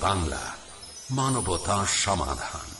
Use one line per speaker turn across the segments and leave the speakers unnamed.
বাংলা মানবতা সমাধান।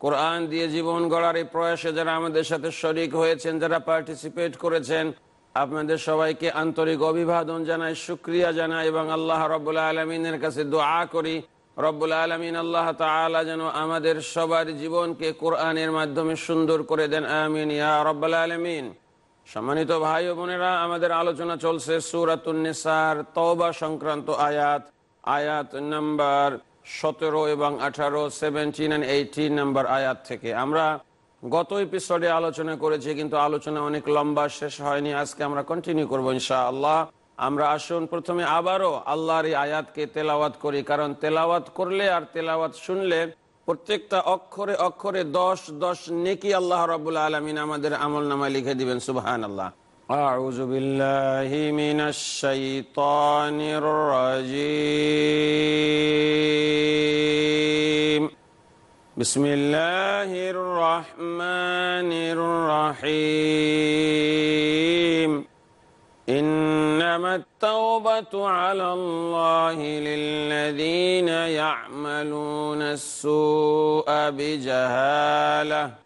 কোরআন দিয়ে জীবন গড়ার এই প্রয়াসে যারা আমাদের সাথে শরিক হয়েছেন, যারা পার্টিসিপেট করেছেন, আপনাদের সবাইকে আন্তরিক অভিবাদন জানাই, শুক্রিয়া জানাই এবং আল্লাহ রব্বুল্লা আলমিনের কাছে দোয়া করি। রব্বুল আলমিন আল্লাহ তালা যেন আমাদের সবার জীবনকে কোরআনের মাধ্যমে সুন্দর করে দেন। আমিন। ইয়া রব্বুল আলমিন। সম্মানিত ভাই ও বোনেরা, আমাদের আলোচনা চলছে সুরাতুন্নেসার তওবা সংক্রান্ত আয়াত। আয়াত নাম্বার সতেরো এবং আঠারো সেভেন্টিন অ্যান্ড এইটিন নাম্বার আয়াত থেকে। আমরা গত এপিসোডে আলোচনা করেছি, কিন্তু আলোচনা অনেক লম্বা, শেষ হয়নি। আজকে আমরা কন্টিনিউ করব ইনশা আল্লাহ আমরা আসুন, প্রথমে আবারও আল্লাহর এই আয়াতকে তেলাওয়াত করি, কারণ তেলাওয়াত করলে আর তেলাওয়াত শুনলে প্রত্যেকটা অক্ষরে অক্ষরে দশ দশ নেকি আল্লাহ রাবুল আলমিন আমাদের আমল নামায় লিখে দিবেন সুবাহান আল্লাহ أعوذ بالله من الشيطان الرجيم. بسم الله الرحمن الرحيم. إنما التوبة على الله للذين يعملون السوء بجهالة.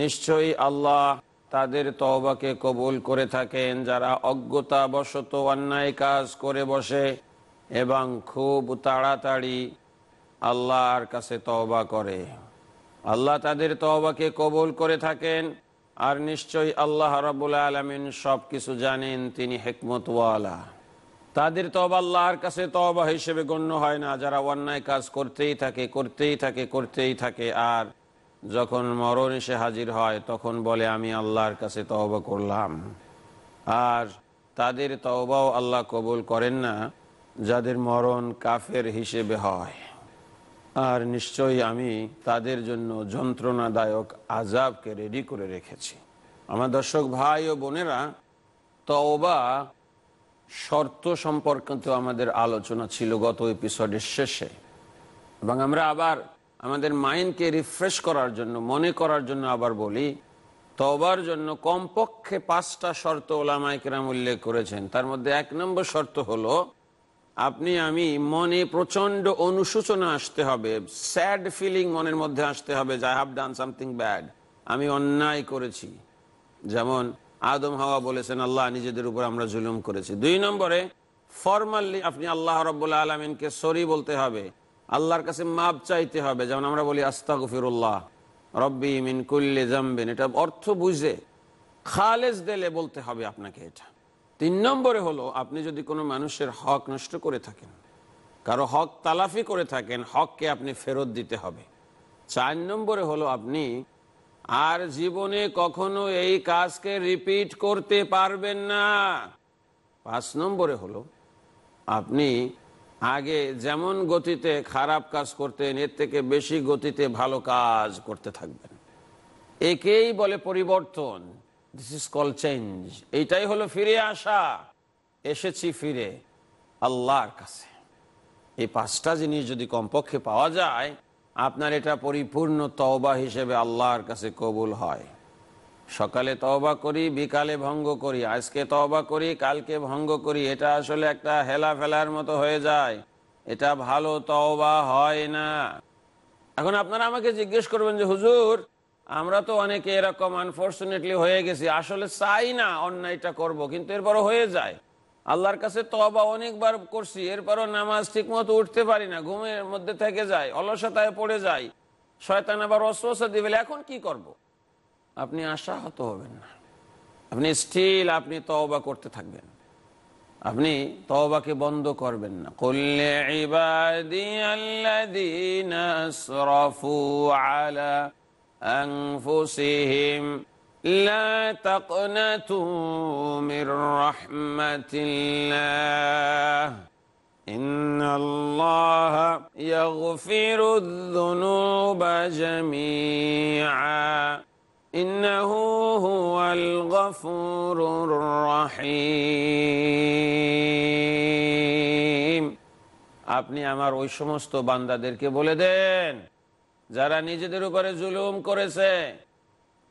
নিশ্চয়ই আল্লাহ তাদের তওবাকে কবুল করে থাকেন, যারা অজ্ঞতা বশত অন্যায় কাজ করে বসে এবং খুব তাড়াতাড়ি আল্লাহর কাছে তওবা করে। আল্লাহ তাদের তওবাকে কবুল করে থাকেন, আর নিশ্চয়ই আল্লাহ রাবুল আলমিন সব কিছু জানেন, তিনি হেকমতওয়ালা। তাদের তবা আল্লাহর কাছে তবা হিসেবে গণ্য হয় না, যারা অন্যায় কাজ করতেই থাকে করতেই থাকে করতেই থাকে, আর যখন মরণ এসে হাজির হয়, তখন বলে, আমি আল্লাহর কাছে তওবা করলাম। আর তাদের তওবাও আল্লাহ কবুল করেন না, যাদের মরণ কাফের হিসেবে হয়। আর নিশ্চয়ই আমি তাদের জন্য যন্ত্রণাদায়ক আজাবকে রেডি করে রেখেছি। আমার দর্শক, ভাই ও বোনেরা, তওবা শর্ত সম্পর্কিত আমাদের আলোচনা ছিল গত এপিসোডের শেষে। এবং আমরা আবার আমাদের মাইন্ডকে রিফ্রেশ করার জন্য, মনে করার জন্য আবার বলি তবার জন্য কমপক্ষে পাঁচটা শর্ত ওলামাইকেরাম উল্লেখ করেছেন। তার মধ্যে এক নম্বর শর্ত হলো, আপনি, আমি মনে প্রচণ্ড অনুশোচনা আসতে হবে, স্যাড ফিলিং মনের মধ্যে আসতে হবে, যে I have done something bad আমি অন্যায় করেছি। যেমন আদম হাওয়া বলেছেন, আল্লাহ নিজেদের উপর আমরা জুলুম করেছি। দুই নম্বরে, ফর্মালি, আপনি আল্লাহ রব্বুল্লা আলমিনকে সরি বলতে হবে। আল্লাহর কাছে মাপ চাইতে হবে। যেমন আমরা বলি, আস্তাগফিরুল্লাহ, রব্বি মিন কুল্লি জাম্বিন। এটা অর্থ বুঝে, খালেজ দেলে বলতে হবে আপনাকে এটা। তিন নম্বরে হলো, আপনি যদি কোনো মানুষের হক নষ্ট করে থাকেন, কারও হক তালাফি করে থাকেন, হককে আপনি ফেরত দিতে হবে। চার নম্বরে হলো, আপনি আর জীবনে কখনো এই কাজকে রিপিট করতে পারবেন না। পাঁচ নম্বরে হলো, আপনি আগে যেমন গতিতে খারাপ কাজ করতেন, এর থেকে বেশি গতিতে ভালো কাজ করতে থাকবেন। একেই বলে পরিবর্তন। দিস ইজ কল চেঞ্জ এইটাই হলো ফিরে আসা। এসেছি ফিরে আল্লাহর কাছে। এই পাঁচটা জিনিস যদি কমপক্ষে পাওয়া যায়, আপনার এটা পরিপূর্ণ তওবা হিসেবে আল্লাহর কাছে কবুল হয়। সকালে তওবা করি, বিকালে ভঙ্গ করি, আজকে তওবা করি, কালকে ভঙ্গ করি, এটা আসলে একটা হেলা ফেলার মতো হয়ে যায়। এটা ভালো তওবা হয় না। এখন আপনারা আমাকে জিজ্ঞেস করবেন যে, হুজুর, আমরা তো অনেকে এরকম আনফর্চুনেটলি হয়ে গেছি, আসলে চাই না অন্যায়টা করব, কিন্তু এরপরও হয়ে যায়। আল্লাহর কাছে তবা অনেকবার করছি, এরপরও নামাজ ঠিক মতো উঠতে পারি না, ঘুমের মধ্যে থেকে যায় অলসতায় পড়ে যায় শয়তান আবার অস্বস্থ দিবে এখন কি করব। আপনি আশাহত হবেন না। আপনি স্টিল আপনি তওবা করতে থাকবেন। আপনি তওবাকে বন্ধ করবেন না। করলে ইবাদিয়াল্লাযীনাসরাফু আলা আনফুসিহিম, লা তাকনাতু মির রাহমাতিল্লাহ। ইন্নাল্লাহা ইয়াগফিরুয-যুনুবা জামিআ। إنه هو الغفور الرحيم আপনি আমার ওই সমস্ত বান্দাদেরকে বলে দেন যারা নিজেদের উপরে জুলুম করেছে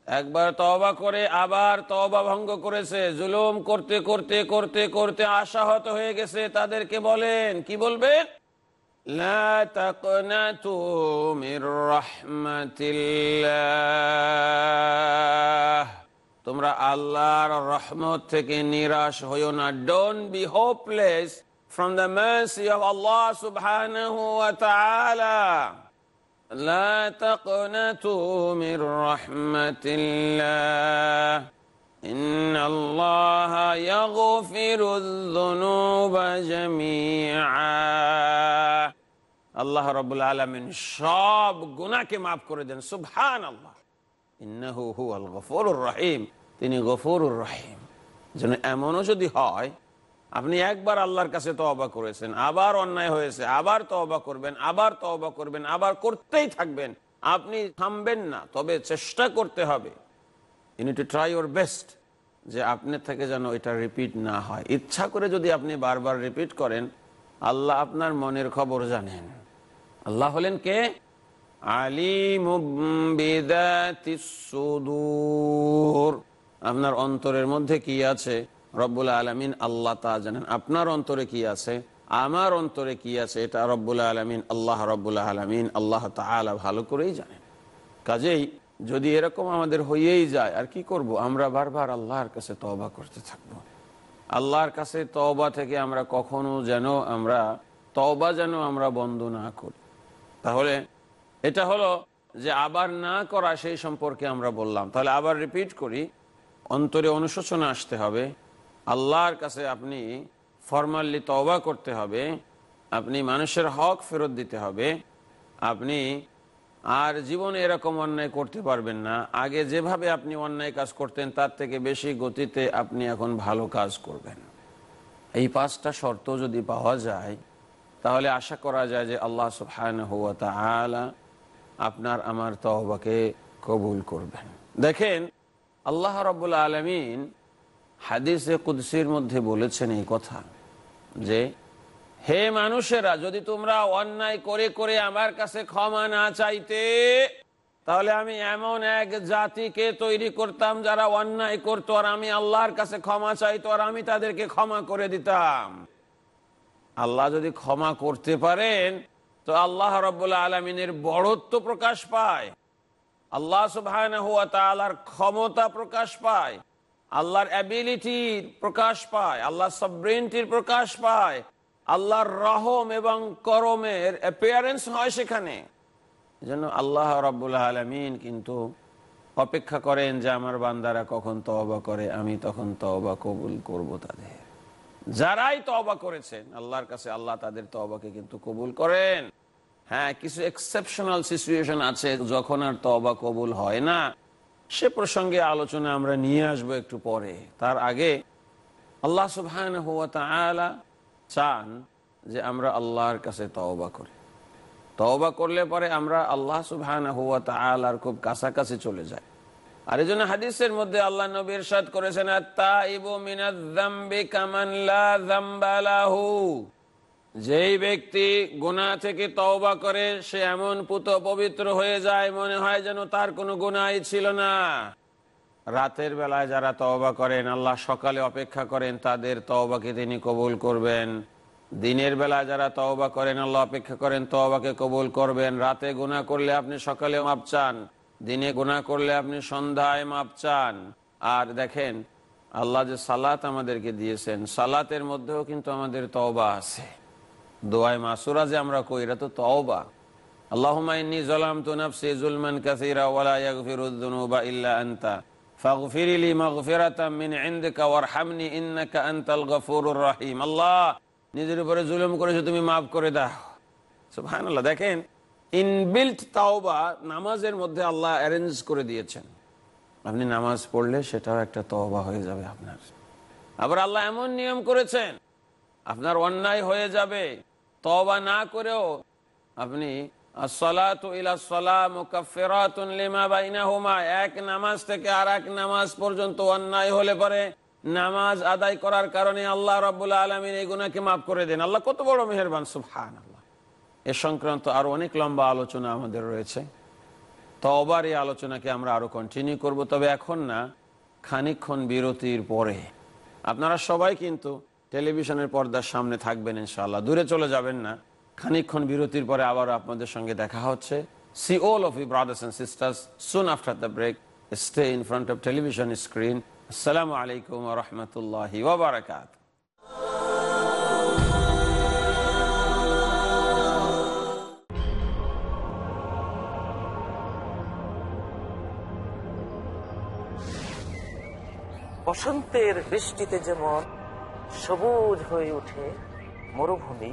একবার তবা করে আবার তবা ভঙ্গ করেছে জুলুম করতে করতে করতে করতে আশাহত হয়ে গেছে তাদেরকে বলেন কি বলবেন لا تقنطوا من رحمة الله তোমরা আল্লাহর রহমত থেকে নিরাশ হইও না don't be hopeless from the mercy of আল্লাহ সুবহানাহু ওয়া তাআলা لا تقنطوا من رحمة الله إن الله يغفر الذنوب جميعا আল্লাহ রবুল আলমিন সব গুনাকে মাফ করে দেন সুবহান আল্লাহ ইন্নাহু হুয়াল গফুরুর রহিম তিনি গফুরুর রহিম যেন এমনও যদি হয় আপনি একবার আল্লাহর কাছে তওবা করেছেন আবার অন্যায় হয়েছে আবার তওবা করবেন আবার তওবা করবেন আবার করতেই থাকবেন আপনি থামবেন না তবে চেষ্টা করতে হবে You to try your best যে আপনার থেকে যেন এটা রিপিট না হয়। ইচ্ছা করে যদি আপনি বারবার রিপিট করেন, আল্লাহ আপনার মনের খবর জানেন। আল্লাহ হলেন কে? আপনার অন্তরের মধ্যে কি আছে? রব্বুল আলমিন আল্লাহ তা জানেন। আপনার অন্তরে কি আছে? আমার অন্তরে কি আছে? এটা রব্বুল আলমিন, আল্লাহ রব্বুল আলমিন, আল্লাহ তালা ভালো করেই জানেন। কাজেই যদি এরকম আমাদের হয়েই যায়, আর কি করব? আমরা বারবার আল্লাহর কাছে তবা করতে থাকব। আল্লাহর কাছে তবা থেকে আমরা কখনো যেন আমরা তবা যেন আমরা বন্ধ না করি। তাহলে এটা হলো যে আবার না করা সেই সম্পর্কে আমরা বললাম। তাহলে আবার রিপিট করি, অন্তরে অনুশোচনা আসতে হবে। আল্লাহর কাছে আপনি ফরমালি তওবা করতে হবে। আপনি মানুষের হক ফেরত দিতে হবে। আপনি আর জীবনে এরকম অন্যায় করতে পারবেন না। আগে যেভাবে আপনি অন্যায় কাজ করতেন, তার থেকে বেশি গতিতে আপনি এখন ভালো কাজ করবেন। এই পাঁচটা শর্ত যদি পাওয়া যায়, তাহলে আশা করা যায় যে আল্লাহ সুফহান আপনার আমার তহবাকে কবুল করবেন। দেখেন, আল্লাহ রব্বুল আলমিন হাদিসে কুদ্সির মধ্যে বলেছেন এই কথা যে হে মানুষেরা, যদি তোমরা অন্যায় করে করে আমার কাছে ক্ষমা না চাইতে, তাহলে আমি এমন এক জাতিকে তৈরি করতাম যারা অন্যায় করতো, আর আমি আল্লাহর কাছে ক্ষমা চাইতো, আর আমি তাদেরকে ক্ষমা করে দিতাম। আল্লাহ যদি ক্ষমা করতে পারেন, তো আল্লাহ রব্বুল্লা আলমিনের বড়ত্ব প্রকাশ পায়, আল্লাহ সুবাহর ক্ষমতা প্রকাশ পায়, আল্লাহর অ্যাবিলিটির প্রকাশ পায় আল্লাহ সব্রেন্টির প্রকাশ পায় আল্লাহর রহম এবং করমের অ্যাপিয়ারেন্স হয় সেখানে। যেন আল্লাহ রাব্বুল আলমিন কিন্তু অপেক্ষা করেন যে আমার বান্দারা কখন তওবা করে, আমি তখন তওবা কবুল করব তাদের। যারাই তওবা করেছেন, আল্লাহর কাছে আল্লাহ তাদের তওবাকে কিন্তু কবুল করেন। হ্যাঁ কিছু এক্সেপশনাল সিচুয়েশন আছে যখন আর তওবা কবুল হয় না। সে প্রসঙ্গে আলোচনা আমরা নিয়ে আসব একটু পরে। তার আগে আল্লাহ সুবহান চান যে আমরা আল্লাহর কাছে তওবা করি। তওবা করলে পরে আমরা আল্লাহ সুবহান হুয়া তালার খুব কাছাকাছি চলে যাই। আর এই জন্য হাদিসের মধ্যে আল্লাহ নবীর সাদ করেছেন যেই ব্যক্তি গুনাহ থেকে তওবা করে, সে এমন পুত পবিত্র হয়ে যায়, মনে হয় যেন তার কোনো গুনাহই ছিল না। রাতের বেলায় যারা তওবা করেন, আল্লাহ সকালে অপেক্ষা করেন, তাদের তওবাকে তিনি কবুল করবেন। দিনের বেলায় যারা তওবা করেন, আল্লাহ অপেক্ষা করেন, তওবাকে কবুল করবেন। রাতে গুনাহ করলে আপনি সকালে মাপ চান, দিনে গুনাহ করলে আপনি সন্ধ্যায় মাপ চান। আর দেখেন, আল্লাহ যে সালাত আমাদেরকে দিয়েছেন, সালাতের মধ্যেও কিন্তু আমাদের তওবা আছে। দোয়ায় মাসুরা যে আমরা কই এটা তো তওবা। আল্লাহুম্মা ইন্নী যালামতু নাফসি যুলমান কাসীরা ওয়া লা ইয়াগফিরুয যুনুবা ইল্লা আনতা। রহিম আল্লাহ, নিজের উপরে জুলুম করেছ, তুমি মাফ করে দাও। সুবহানাল্লাহ, দেখেন ইনবিল্ট তাওবা নামাজের মধ্যে আল্লাহ অ্যারেঞ্জ করে দিয়েছেন। আপনি নামাজ পড়লে সেটাও একটা তওবা হয়ে যাবে আপনার। আবার আল্লাহ এমন নিয়ম করেছেন, আপনার অন্যায় হয়ে যাবে। তওবা না করেও আপনি এক নামাজ থেকে আর এক নামাজ পর্যন্ত অন্যায় হলে পরে নামাজ আদায় করার কারণে আল্লাহ মাফ করে দেন। আল্লাহ কত বড় আল্লাহ সংক্রান্ত অনেক লম্বা আলোচনা আমাদের রয়েছে। তবার এই আলোচনাকে আমরা আরও কন্টিনিউ করব, তবে এখন না খানিক্ষণ বিরতির পরে। আপনারা সবাই কিন্তু টেলিভিশনের পর্দার সামনে থাকবেন ইনশাল্লাহ দূরে চলে যাবেন না। খানিক্ষণ বিরতির পরে আবার আপনাদের সঙ্গে দেখা হচ্ছে। See all of you brothers and sisters soon after the break stay in front of television screen আসসালামু আলাইকুম রহমতুল্লাহ ওবরাকাত
বসন্তের বৃষ্টিতে যেমন সবুজ হয়ে ওঠে মরুভূমি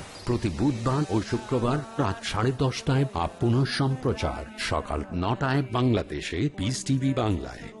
প্রতি বুধবার ও শুক্রবার রাত সাড়ে দশটায় বা পুনঃ সম্প্রচার সকাল নটায় বাংলাদেশে পিস টিভি বাংলায়।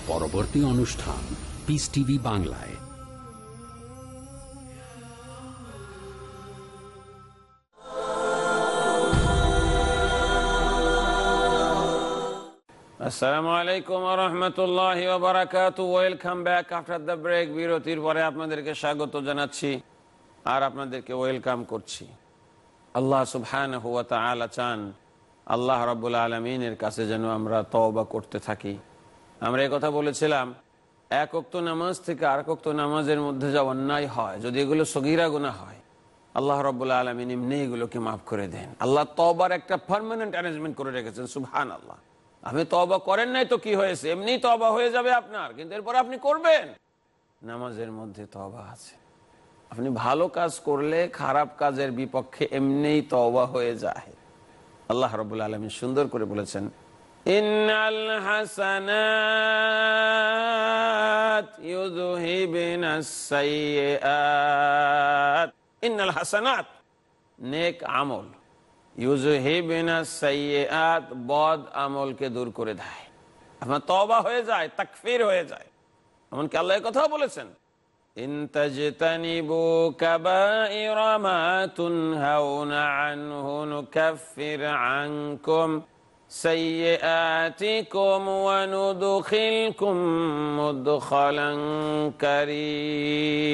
পরবর্তী অনুষ্ঠান পিস টিভি বাংলায়।
আসসালামু আলাইকুম welcome back after the break বিরতির পরে আপনাদেরকে স্বাগত জানাচ্ছি আর আপনাদেরকে ওয়েলকাম করছি। আল্লাহ সুবহান হুয়া আলা চান, আল্লাহ রবুল্লা আলমিনের কাছে যেন আমরা তওবা করতে থাকি। আমরা কথা বলেছিলাম, এক অক্ত নামাজ থেকে আর অক্ত নামাজের মধ্যে যা অন্যায় হয়, যদি এগুলো সগিরা গুণা হয়, আল্লাহ রব্বুল্লা আলমিন এমনি এগুলোকে মাফ করে দেন। আল্লাহ তবার একটা পারমানেন্ট অ্যারেঞ্জমেন্ট করে রেখেছেন সুবহান আল্লাহ আপনি তবা করেন নাই তো কি হয়েছে? এমনি তবা হয়ে যাবে আপনার, কিন্তু এরপর আপনি করবেন। নামাজের মধ্যে তবা আছে। আপনি ভালো কাজ করলে খারাপ কাজের বিপক্ষে এমনিই তওবা হয়ে যায়। আল্লাহ রবুল আলমী সুন্দর করে বলেছেন ইন্নাল হাসানাত ইউযহিবিনাস সাইয়্যাত। ইন্নাল হাসানাত, নেক আমল। ইউযহিবিনাস সাইয়্যাত, বদ আমলকে দূর করে দেয়। আপনার তওবা হয়ে যায়, তাকফির হয়ে যায়। এমনকি আল্লাহ কথাও বলেছেন إن تجتنبوا كبائر ما تنهون عنه نكفر عنكم سيئاتكم وندخلكم مدخلا كريما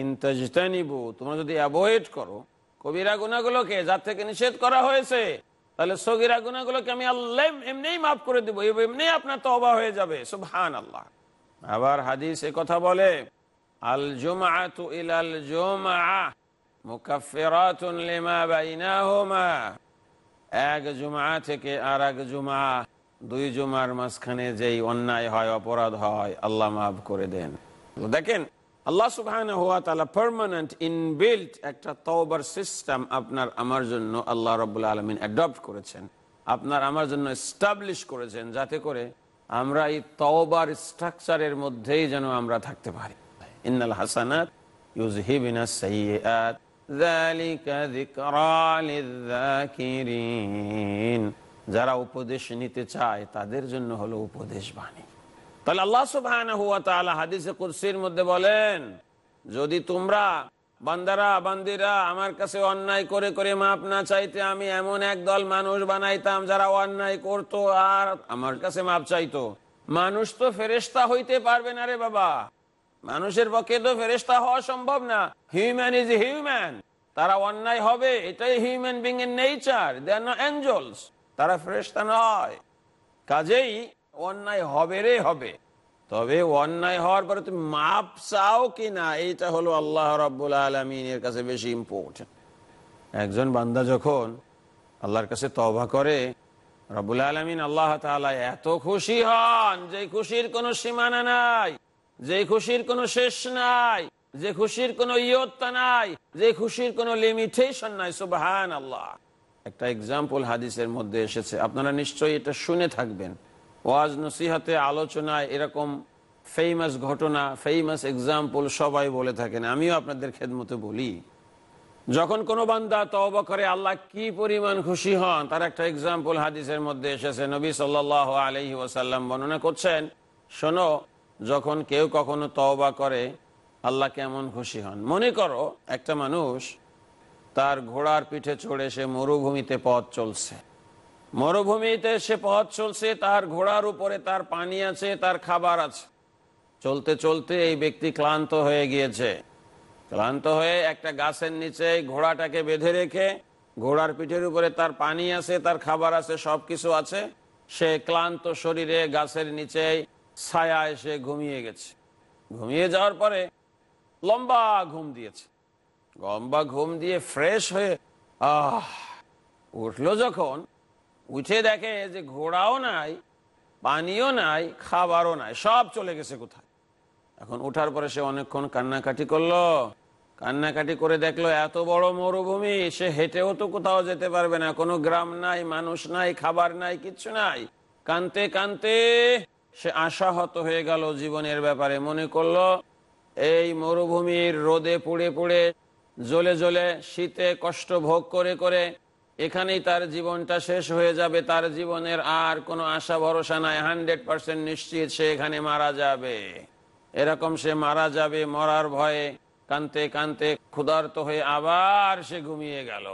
ইন তাজতানিবু তোমরা যদি অ্যাভয়েড করো কবিরা গুনাহগুলোকে যার থেকে নিষেধ করা হয়েছে তাহলে সগিরা গুনাহগুলোকে আমি আল্লাহ এমনিই মাফ করে দেবো এমনি আপনার তওবা হয়ে যাবে সুবহানাল্লাহ আবার হাদিস এ কথা বলে আল জুমাতু ইলাল জুমআ মুকাফফিরাতুন লিমা বাইনাহুমা এক জুমা থেকে আর এক জুমা, দুই জুমার মাঝখানে যেই অন্যায় হয়, অপরাধ হয়, আল্লাহ মাফ করে দেন। দেখেন, আল্লাহ সুবহানাহু ওয়া তাআলা পার্মানেন্ট ইনবিল্ট একটা তওবার সিস্টেম আপনার আমার জন্য আল্লাহ রাব্বুল আলমিন অ্যাডপ্ট করেছেন। আপনার আমার জন্য এস্টাবলিশ করেছেন যাতে করে আমরা এই তওবার স্ট্রাকচারের মধ্যেই যেন আমরা থাকতে পারি। ইন্নাল হাসানাত যালিকা যিকরা লিয-যাকিরিন যারা উপদেশ নিতে চায়, তাদের জন্য হলো উপদেশ বাণী। তাহলে আল্লাহ তাআলা হাদিসে কুরসির মধ্যে বলেন, যদি তোমরা বান্দারা, বান্দিরা আমার কাছে অন্যায় করে করে মাপ না চাইতে আমি এমন এক দল মানুষ বানাইতাম যারা অন্যায় করতো আর আমার কাছে মাপ চাইতো। মানুষ তো ফেরেস্তা হইতে পারবে না রে বাবা। মানুষের পক্ষে তো ফেরেস্তা হওয়া সম্ভব না। হিউম্যান ইজ হিউম্যান তারা অন্যায় হবে, এটাই হিউম্যান বিং এর নেচার দে আর অ্যাঞ্জলস তারা ফেরেস্তা নয়। কাজেই অন্যায় হবে রে হবে। তবে অন্যায় হওয়ার পরে তুমি মাপ চাও কি না, এইটা হলো আল্লাহ রাব্বুল আলমিনের কাছে বেশি ইম্পর্টেন্ট একজন বান্দা যখন আল্লাহর কাছে তবা করে, রব্বুল আলমিন আল্লাহ তাআলা এত খুশি হন যে খুশির কোনো সীমানা নাই। যে খুশির কোনো শেষ নাই, যে খুশির কোনো ইয়ত্তা নাই, যে খুশির কোনো লিমিটেশন নাই সুবহান আল্লাহ একটা এক্সাম্পল হাদিসের মধ্যে এসেছে। আপনারা নিশ্চয়ই এটা শুনে থাকবেন। ওয়াজ নসিহাতে আলোচনায় এরকম ফেমাস ঘটনা ফেমাস এক্সাম্পল সবাই বলে থাকেন। আমিও আপনাদের খেদমতে বলি। যখন কোনো বান্দা তওবা করে, আল্লাহ কি পরিমাণ খুশি হন, তার একটা এক্সাম্পল হাদিসের মধ্যে এসেছে। নবী সাল আলহি ওসাল্লাম বর্ণনা করছেন, শোনো যখন কেউ কখনো তওবা করে, আল্লাহ কেমন খুশি হন। মনে করো, একটা মানুষ তার ঘোড়ার পিঠে চড়ে সে মরুভূমিতে পথ চলছে। মরুভূমিতে সে পথ চলছে, তার ঘোড়ার উপরে তার পানি আছে, তার খাবার আছে। চলতে চলতে এই ব্যক্তি ক্লান্ত হয়ে গিয়েছে। ক্লান্ত হয়ে একটা গাছের নিচে ঘোড়াটাকে বেঁধে রেখে, ঘোড়ার পিঠের উপরে তার পানি আছে, তার খাবার আছে, সবকিছু আছে। সে ক্লান্ত শরীরে গাছের নিচে ছায়া এসে ঘুমিয়ে গেছে। ঘুমিয়ে যাওয়ার পরে লম্বা ঘুম দিয়েছে। লম্বা ঘুম দিয়ে ফ্রেশ হয়ে, আহ, উঠল যখন, উঠে দেখে যে ঘোড়াও নাই, পানিও নাই, খাবারও নাই, সব চলে গেছে কোথায়? এখন উঠার পরে সে অনেকক্ষণ কান্নাকাটি করল। কান্নাকাটি করে দেখল এত বড় মরুভূমি, সে হেঁটেও তো কোথাও যেতে পারবে না। কোনো গ্রাম নাই, মানুষ নাই, খাবার নাই, কিচ্ছু নাই। কানতে কানতে সে আশাহত হয়ে গেল জীবনের ব্যাপারে। মনে করল, এই মরুভূমির রোদে পুড়ে পুড়ে, জ্বলে জ্বলে, শীতে কষ্ট ভোগ করে করে, এখানেই তার জীবনটা শেষ হয়ে যাবে। তার জীবনের আর কোনো আশা ভরসা নাই। হান্ড্রেড পার্সেন্ট নিশ্চিত সে এখানে মারা যাবে। এরকম সে মারা যাবে, মরার ভয়ে কানতে কানতে ক্ষুধার্ত হয়ে আবার সে ঘুমিয়ে গেল।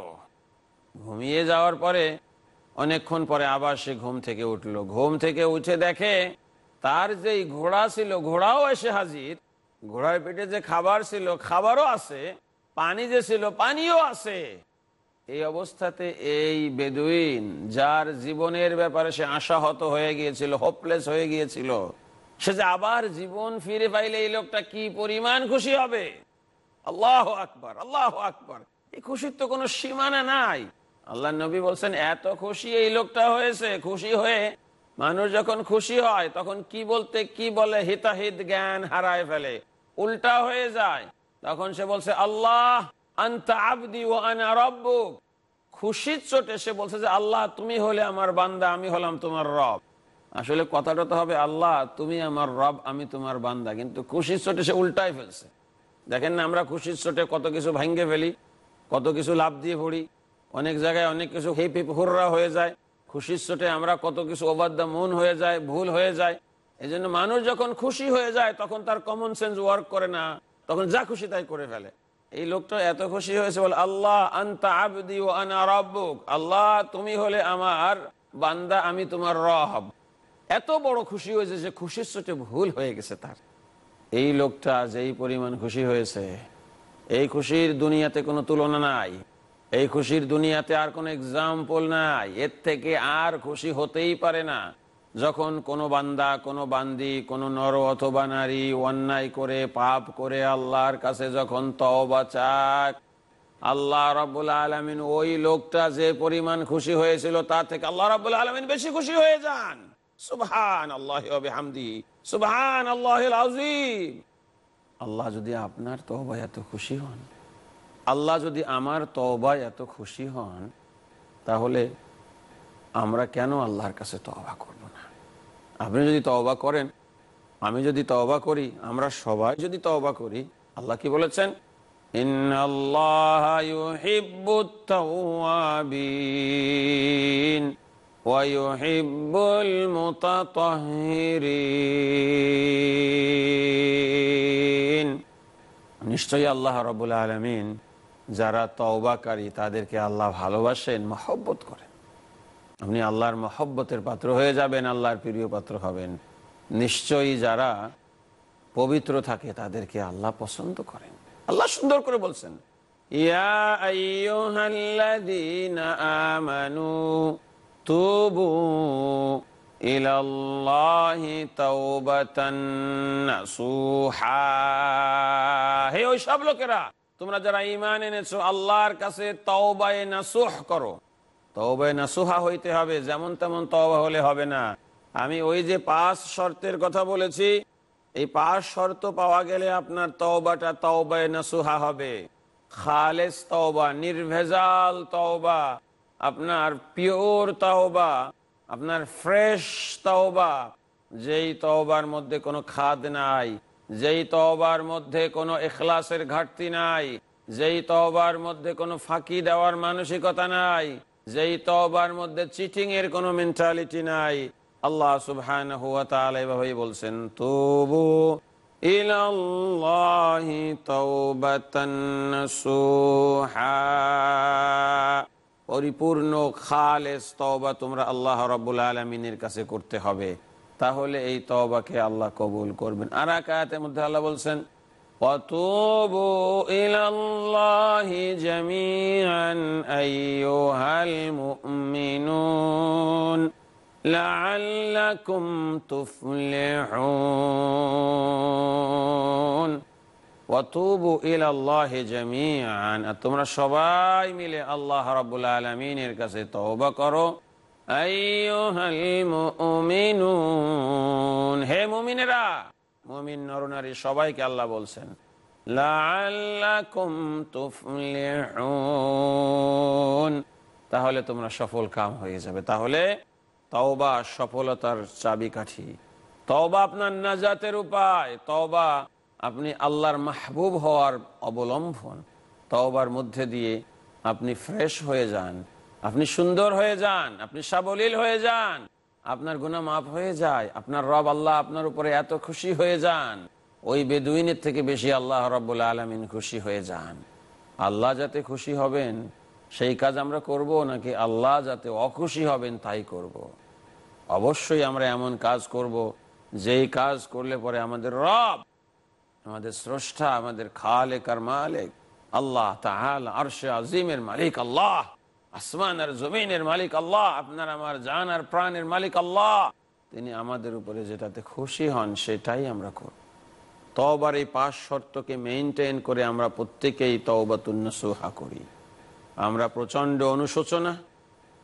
ঘুমিয়ে যাওয়ার পরে, অনেকক্ষণ পরে আবার সে ঘুম থেকে উঠল। ঘুম থেকে উঠে দেখে তার যেই ঘোড়া ছিল, ঘোড়াও এসে হাজির। ঘোড়ার পেটে যে খাবার ছিল, খাবারও আছে, পানি যে ছিল, পানিও আছে। এই অবস্থাতে এই বেদুইন, যার জীবনের ব্যাপারে সে আশাহত হয়ে গিয়েছিল হোপলেস হয়ে গিয়েছিল, সে যে আবার জীবন ফিরে পাইলে এই লোকটা কি পরিমাণ খুশি হবে? আল্লাহ আকবর আল্লাহ আকবর। এই খুশির তো কোনো সীমানা নাই। আল্লাহ নবী বলছেন, এত খুশি এই লোকটা হয়েছে, খুশি হয়ে মানুষ যখন খুশি হয়, তখন কি বলতে কি বলে হিতাহিত জ্ঞান হারায় ফেলে। উল্টা হয়ে যায়। তখন সে বলছে, আল্লাহ, আন্তা খুশির চোটে সে বলছে যে, আল্লাহ, তুমি হলে আমার বান্দা, আমি হলাম তোমার রব। আসলে কথাটা তো হবে, আল্লাহ, তুমি আমার রব, আমি তোমার বান্দা। কিন্তু খুশির চোটে সে উল্টাই ফেলছে। দেখেন না, আমরা খুশির চোটে কত কিছু ভাঙ্গে ফেলি, কত কিছু লাভ দিয়ে পড়ি। অনেক জায়গায় অনেক কিছু হিপ হিপ হুররা হয়ে যায়। খুশির চোটে আমরা কত কিছু দ্য মুন হয়ে যায়, ভুল হয়ে যায়। এই জন্য মানুষ যখন খুশি হয়ে যায়, তখন তার কমন সেন্স ওয়ার্ক করে না। তখন যা খুশি তাই করে ফেলে। এই লোকটা এত খুশি হয়েছে, বলে, আল্লাহ ও আল্লাহ, তুমি হলে আমার বান্দা, আমি তোমার রব। এত বড় খুশি হয়েছে যে খুশির চোটে ভুল হয়ে গেছে তার। এই লোকটা যেই পরিমাণ খুশি হয়েছে, এই খুশির দুনিয়াতে কোনো তুলনা নাই। এই খুশির দুনিয়াতে আর কোনো এক্সাম্পল নাই। এর থেকে আর খুশি হতেই পারে না। যখন কোনো বান্দা, কোনো বান্দি, কোনো নর অথবা নারী অন্যায় করে, পাপ করে আল্লাহর কাছে যখন তওবা চাক আল্লাহ রাবুল আলমিন ওই লোকটা যে পরিমাণ খুশি হয়েছিল তার থেকে আল্লাহ রাবুল আলমিন বেশি খুশি হয়ে যান। সুবহান আল্লাহ হামদি সুবহান আল্লাহ আল্লাহ যদি আপনার তহবায় এত খুশি হন আল্লাহ যদি আমার তবায় এত খুশি হন, তাহলে আমরা কেন আল্লাহর কাছে তবা করব না? আপনি যদি তবা করেন, আমি যদি তবা করি, আমরা সবাই যদি তবা করি, আল্লাহ কি বলেছেন? নিশ্চয়ই আল্লাহ রবুল্লা আলমিন যারা তওবাকারী, তাদেরকে আল্লাহ ভালোবাসেন, মহব্বত করেন। আপনি আল্লাহর মহব্বতের পাত্র হয়ে যাবেন, আল্লাহর প্রিয় পাত্র হবেন। নিশ্চয়ই যারা পবিত্র থাকে, তাদেরকে আল্লাহ পছন্দ করেন। আল্লাহ সুন্দর করে বলছেন হে ওই সব লোকেরা তোমরা যারা ঈমান এনেছো, আল্লাহর কাছে তওবায়ে নাসুহ করো। তওবায়ে নাসুহা হইতে হবে, যেমন তেমন তওবা হলে হবে না। আমি ওই যে পাঁচ শর্তের কথা বলেছি, এই পাঁচ শর্ত পাওয়া গেলে আপনার তওবাটা তওবায়ে নাসুহা হবে। খালেস তওবা, নির্ভেজাল তওবা, আপনার পিওর তাওবা, আপনার ফ্রেশ তাওবা, যেই তওবার মধ্যে কোনো খাদ নাই। যেই তওবার মধ্যে কোনো এখলাসের ঘাটতি নাই, যেই তওবার মধ্যে কোনো ফাঁকি দেওয়ার মানসিকতা নাই, যেই তওবার মধ্যে চিটিং এর কোনো মেন্টালিটি নাই, আল্লাহ সুবহান হুয়া তাআলা এভাবেই বলছেন, তবু পরিপূর্ণ খালেস তোমরা আল্লাহ রাব্বুল আলমিনের কাছে করতে হবে। তাহলে এই তওবাকে আল্লাহ কবুল করবেন আর আকায়াতের মধ্যে আল্লাহ বলছেন وتوبوا إلى الله جميعا أيها المؤمنون لعلكم تفلحون ওয়াতুবু ইলাল্লাহি জামিআন আর তোমরা সবাই মিলে আল্লাহ রাব্বুল আলামিনের কাছে তওবা করো আইয়ুহাল মুমিনুন হে মুমিনেরা, মুমিন নরনারী, সবাইকে আল্লাহ বলছেন তাহলে তোমরা সফল কাম হয়ে যাবে। তাহলে তওবা সফলতার চাবিকাঠি। তওবা আপনার নাজাতের উপায়। তওবা আপনি আল্লাহর মাহবুব হওয়ার অবলম্বন। তওবার মধ্যে দিয়ে আপনি ফ্রেশ হয়ে যান। আপনি সুন্দর হয়ে যান, আপনি সাবলীল হয়ে যান, আপনার গুণা মাফ হয়ে যায়, আপনার রব আল্লাহ আপনার উপরে এত খুশি হয়ে যান, ওই বেদুইনের থেকে বেশি আল্লাহ রব্বুল আলমিন খুশি হয়ে যান আল্লাহ যাতে খুশি হবেন, সেই কাজ আমরা করব, নাকি আল্লাহ যাতে অখুশি হবেন, তাই করব। অবশ্যই আমরা এমন কাজ করব, যেই কাজ করলে পরে আমাদের রব, আমাদের স্রষ্টা, আমাদের খালেক আর মালিক, আল্লাহ তাহাল আরশে আজিমের মালিক আল্লাহ আসমান আর জমিনের মালিক আল্লাহ, আপনার আমার জান আর প্রাণের মালিক আল্লাহ। তিনি আমাদের উপরে যেটাতে খুশি হন, সেটাই আমরা করব। তবার এই পাঁচ শর্তকে মেনটেন করে আমরা প্রত্যেকেই তওবাতুন্ন সুহা করি। আমরা প্রচণ্ড অনুশোচনা,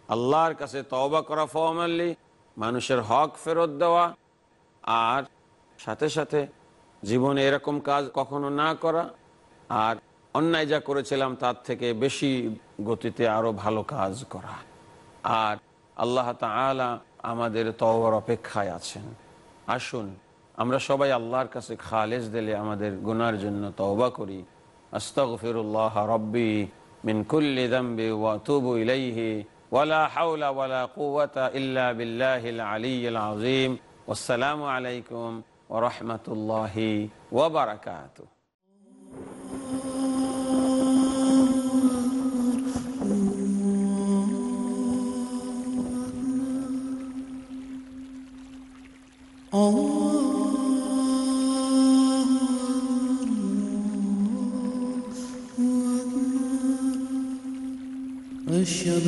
আল্লাহর কাছে তওবা করা ফর্মালি মানুষের হক ফেরত দেওয়া, আর সাথে সাথে জীবনে এরকম কাজ কখনো না করা, আর অন্যায় যা করেছিলাম তার থেকে বেশি গতিতে আরও ভালো কাজ করা। আর আল্লাহ তাআলা আমাদের তওবার অপেক্ষায় আছেন। আসুন, আমরা সবাই আল্লাহর কাছে খালেজ দিলে আমাদের গুনার জন্য তওবা করি। আস্তাগফিরুল্লাহ রব্বি মিন কুল্লি যামবি ওয়া আতুবু ইলাইহি ওয়ালা হাওলা ওয়ালা কুওয়াতা ইল্লা বিল্লাহিল আলিয়্যিল আযীম। ওয়াসসালামু আলাইকুম ওয়া রাহমাতুল্লাহি ওয়া বারাকাতুহু।
أشهد